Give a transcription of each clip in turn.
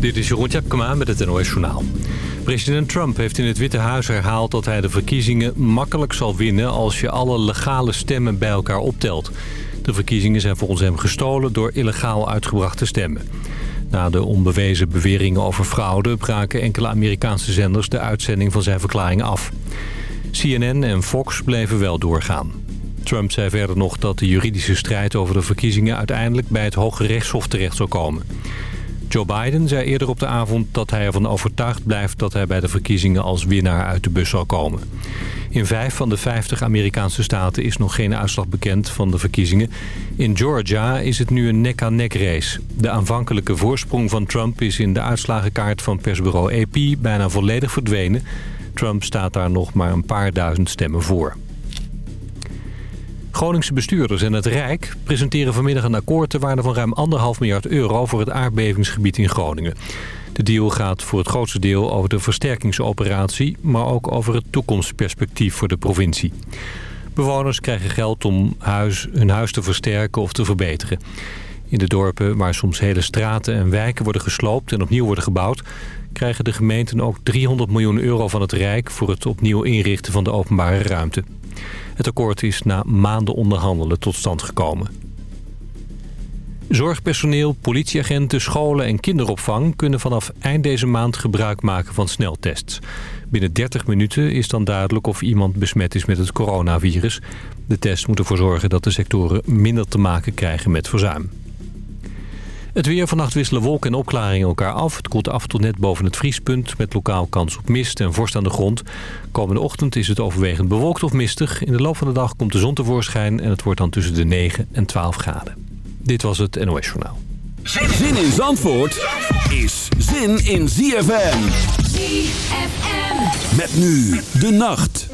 Dit is Jeroen Tjepkema met het NOS Journaal. President Trump heeft in het Witte Huis herhaald dat hij de verkiezingen makkelijk zal winnen... als je alle legale stemmen bij elkaar optelt. De verkiezingen zijn volgens hem gestolen door illegaal uitgebrachte stemmen. Na de onbewezen beweringen over fraude braken enkele Amerikaanse zenders de uitzending van zijn verklaring af. CNN en Fox bleven wel doorgaan. Trump zei verder nog dat de juridische strijd over de verkiezingen uiteindelijk bij het Hoge Rechtshof terecht zal komen. Joe Biden zei eerder op de avond dat hij ervan overtuigd blijft dat hij bij de verkiezingen als winnaar uit de bus zal komen. In vijf van de vijftig Amerikaanse staten is nog geen uitslag bekend van de verkiezingen. In Georgia is het nu een nek-aan-nek race. De aanvankelijke voorsprong van Trump is in de uitslagenkaart van persbureau AP bijna volledig verdwenen. Trump staat daar nog maar een paar duizend stemmen voor. Groningse bestuurders en het Rijk presenteren vanmiddag een akkoord... ter waarde van ruim 1,5 miljard euro voor het aardbevingsgebied in Groningen. De deal gaat voor het grootste deel over de versterkingsoperatie... maar ook over het toekomstperspectief voor de provincie. Bewoners krijgen geld om huis, hun huis te versterken of te verbeteren. In de dorpen waar soms hele straten en wijken worden gesloopt en opnieuw worden gebouwd... krijgen de gemeenten ook 300 miljoen euro van het Rijk... voor het opnieuw inrichten van de openbare ruimte. Het akkoord is na maanden onderhandelen tot stand gekomen. Zorgpersoneel, politieagenten, scholen en kinderopvang... kunnen vanaf eind deze maand gebruik maken van sneltests. Binnen 30 minuten is dan duidelijk of iemand besmet is met het coronavirus. De test moet ervoor zorgen dat de sectoren minder te maken krijgen met verzuim. Het weer vannacht wisselen wolken en opklaringen elkaar af. Het koelt af tot net boven het vriespunt met lokaal kans op mist en vorst aan de grond. Komende ochtend is het overwegend bewolkt of mistig. In de loop van de dag komt de zon tevoorschijn en het wordt dan tussen de 9 en 12 graden. Dit was het NOS Journaal. Zin in Zandvoort is zin in ZFM. ZFM. Met nu de nacht.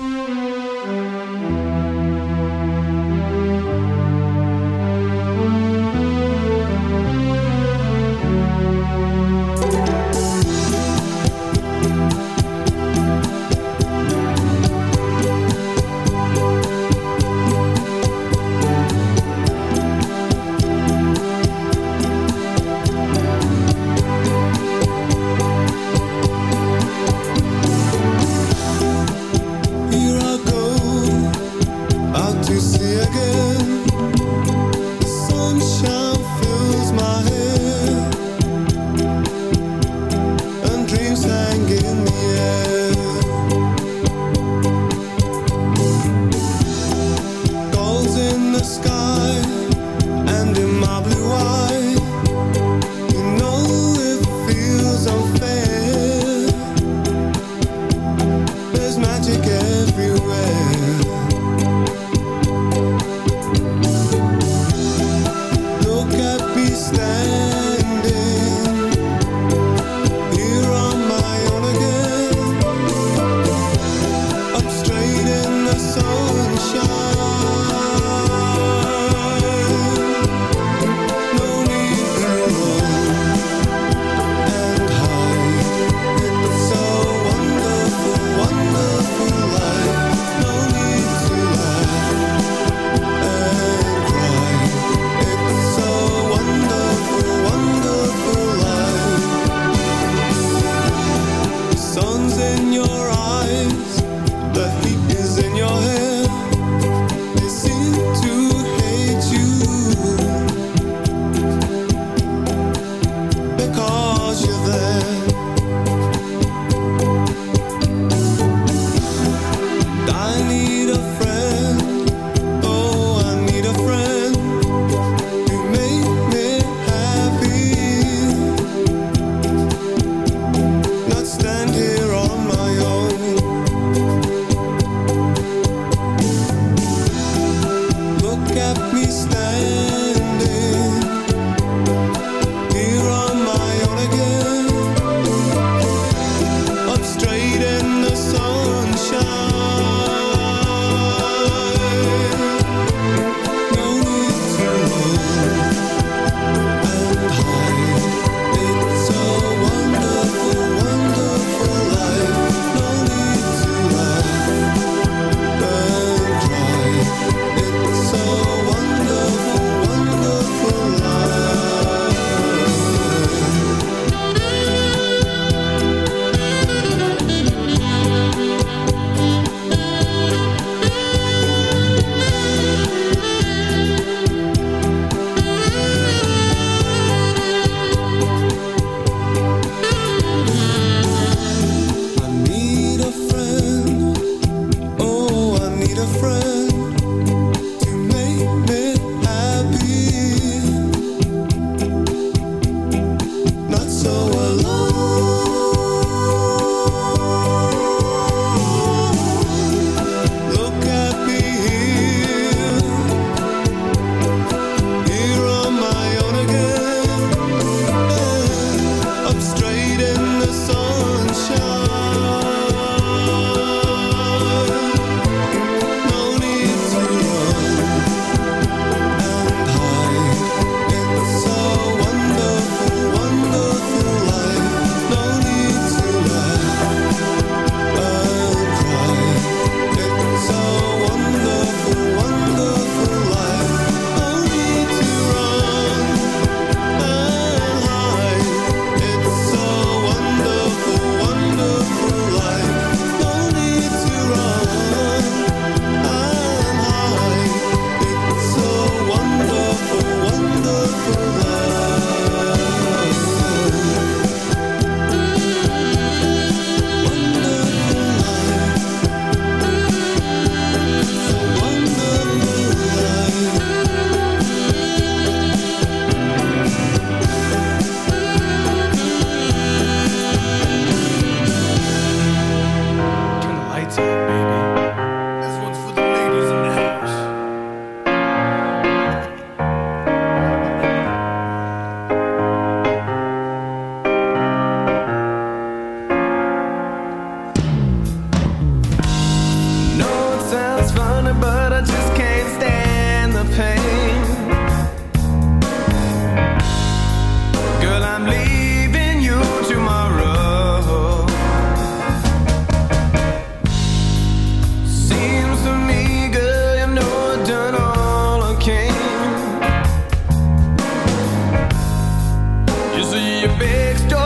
When you broke me first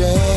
change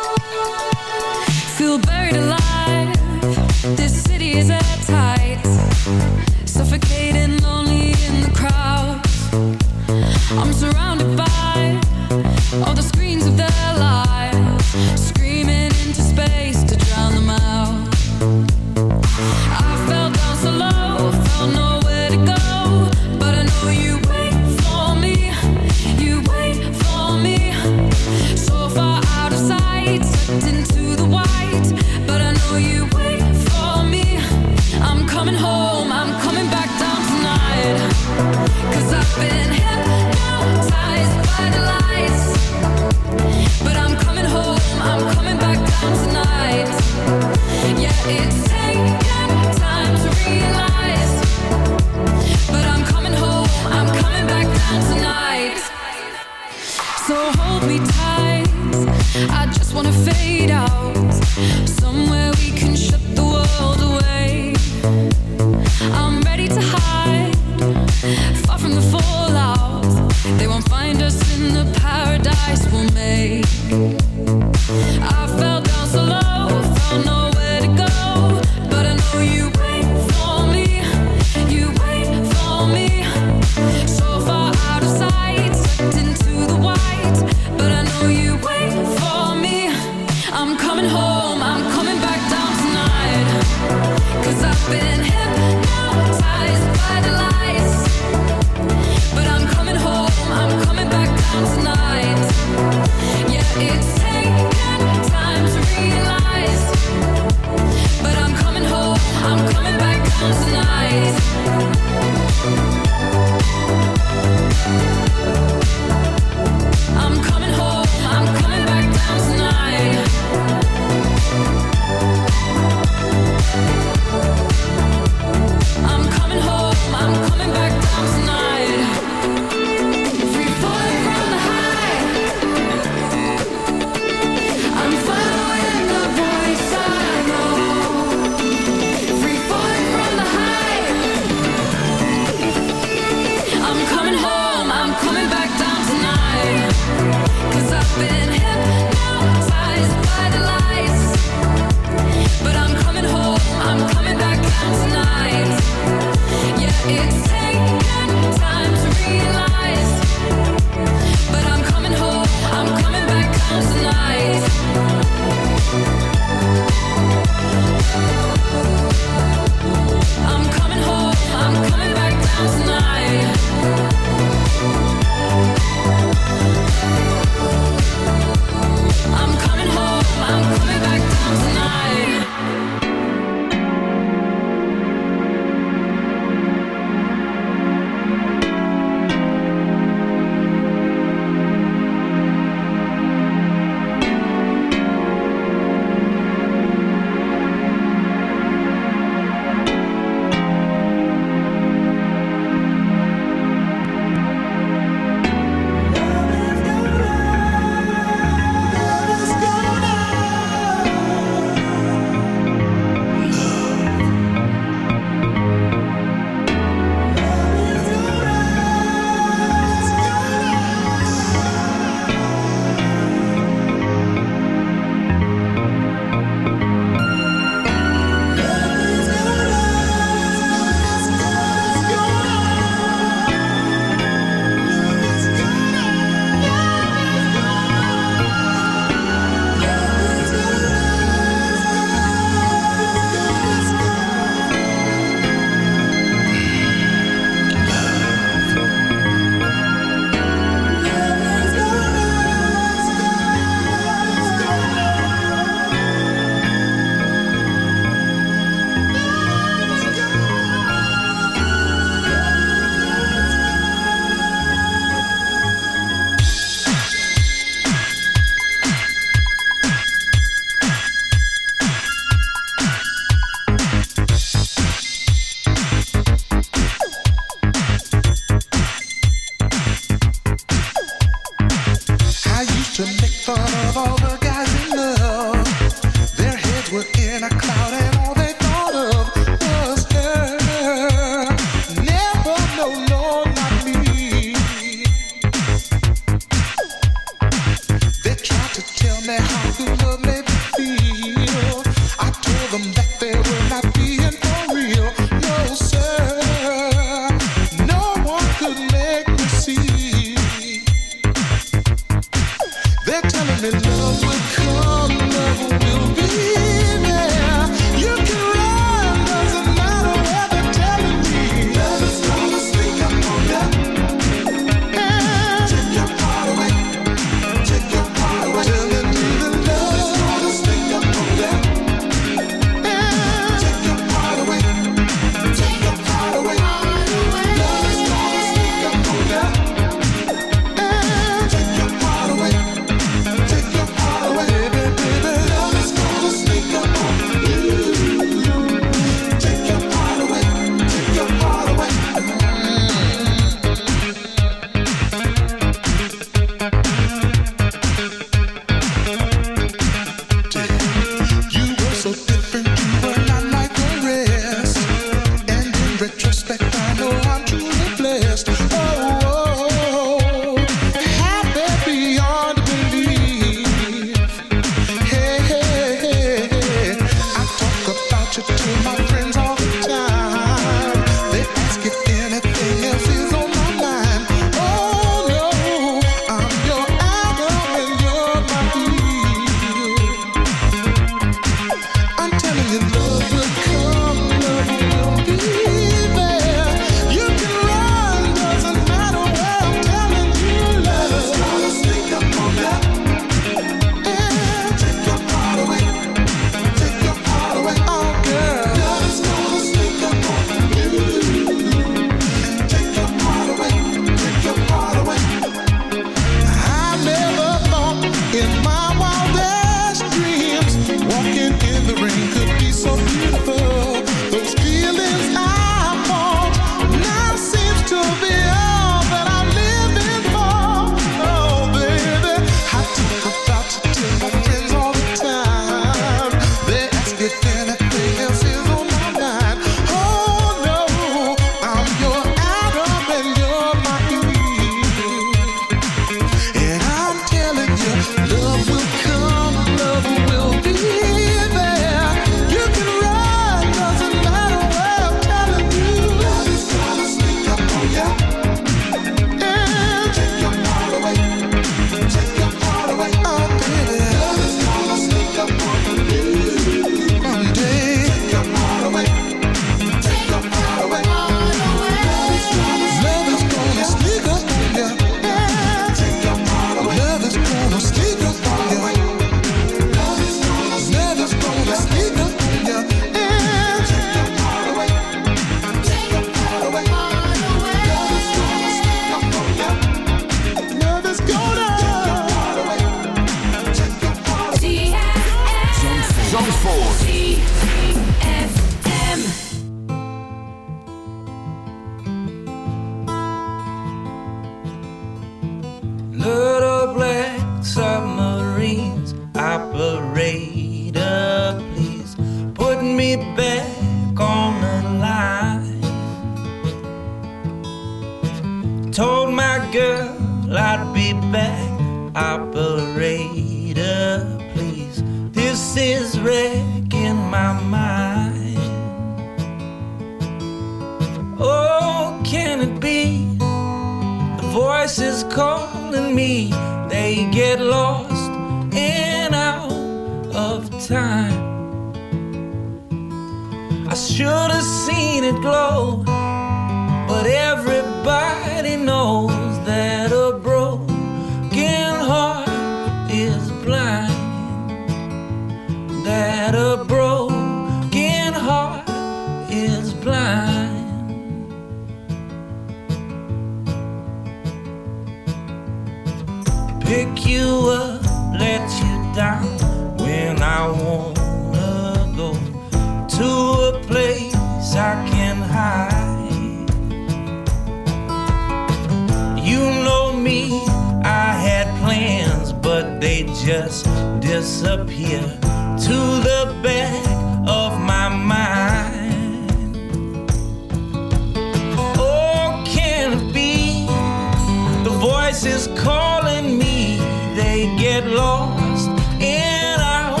and me, they get lost and out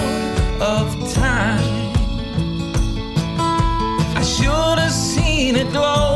of time. I should have seen it glow.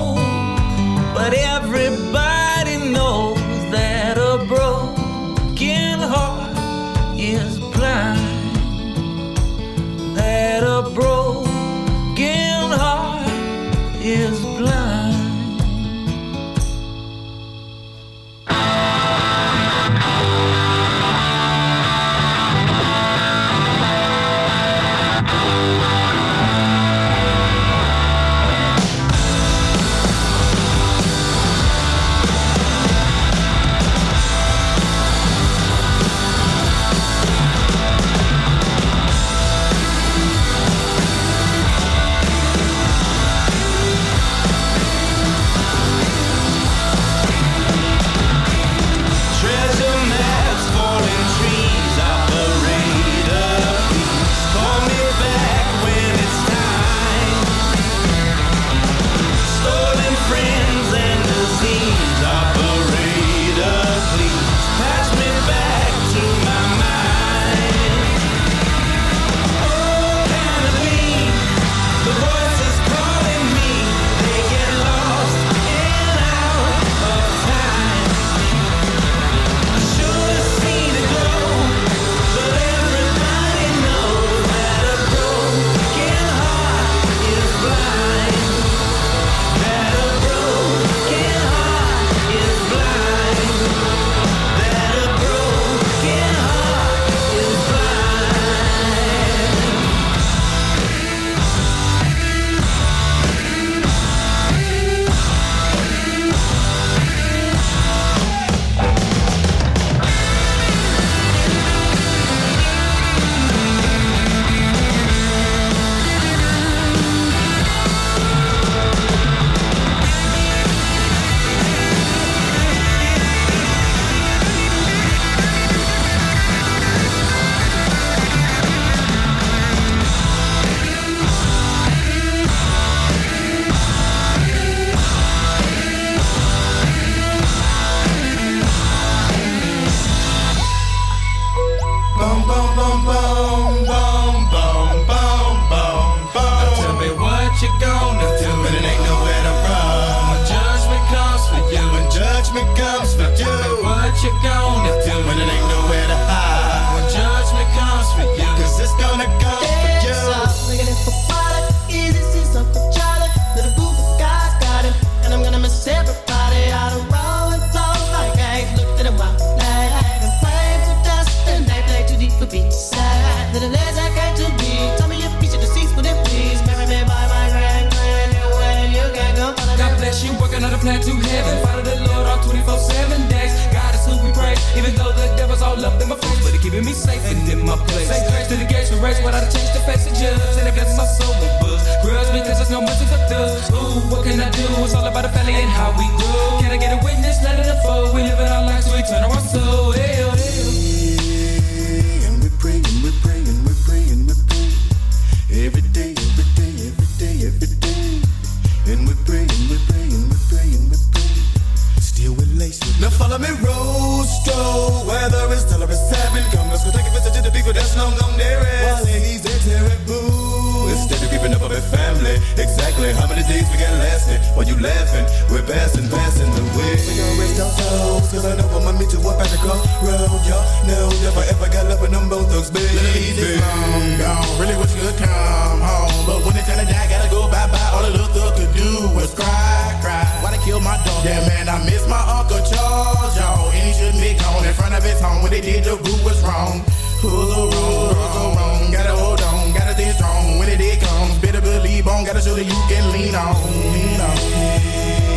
To the people that's long gone nearest. While ladies, they terrible. Instead of keeping up with family. Exactly how many days we got lasting? While you laughing, we're passing, passing the way. We gon' rest our souls, cause I know I'ma meet you up at the crossroad. Y'all know I ever got love with them both thugs, baby. This long gone, really wish you could come home. But when it's time to die, gotta go bye-bye. All the little thug could do was cry, cry. Why they kill my dog? Yeah, man, I miss my Uncle Charles, y'all. And he shouldn't be gone in front of his home. When they did, the group was wrong. Who's so wrong, who's so wrong? Gotta hold on, gotta stay strong. When it, day comes, better believe on. Gotta show that you can lean on, lean on.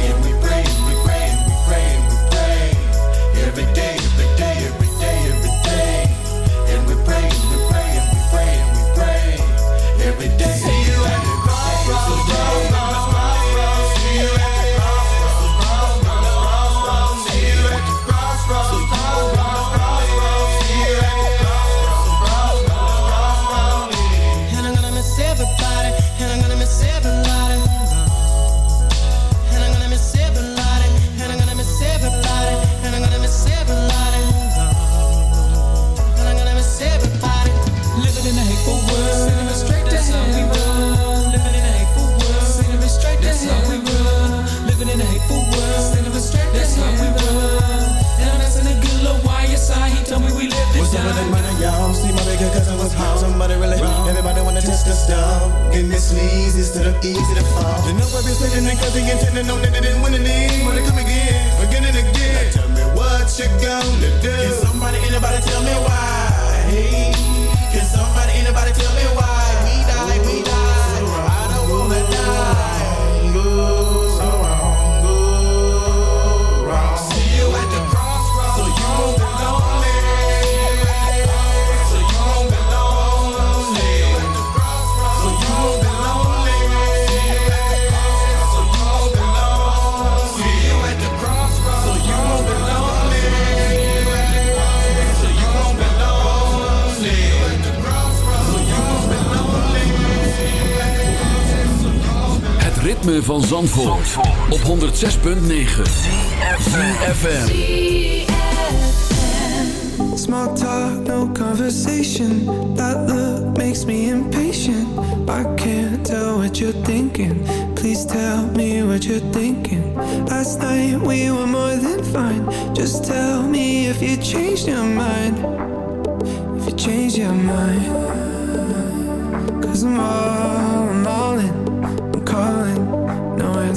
And we pray, we pray, we pray, we pray. Every day, us down. Getting this sneeze instead of easy to fall. You know I've been sitting in cause he intended on that they didn't win any. Wanna come again, again and again. Now tell me what you gonna do. Can somebody, anybody tell me why? Hey, can somebody, anybody tell me why? We die. Van Zandvoort, op 106.9 FM. Small talk, no conversation. That look makes me impatient. I can't tell what you're thinking. Please tell me what you're thinking. Last night we were more than fine. Just tell me if you changed your mind. If you changed your mind. Cause I'm all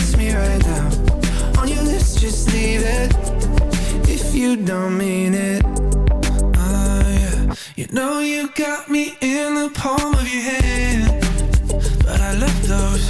Kiss me right now. On your lips, just leave it if you don't mean it. Ah, yeah. You know you got me in the palm of your hand. But I love those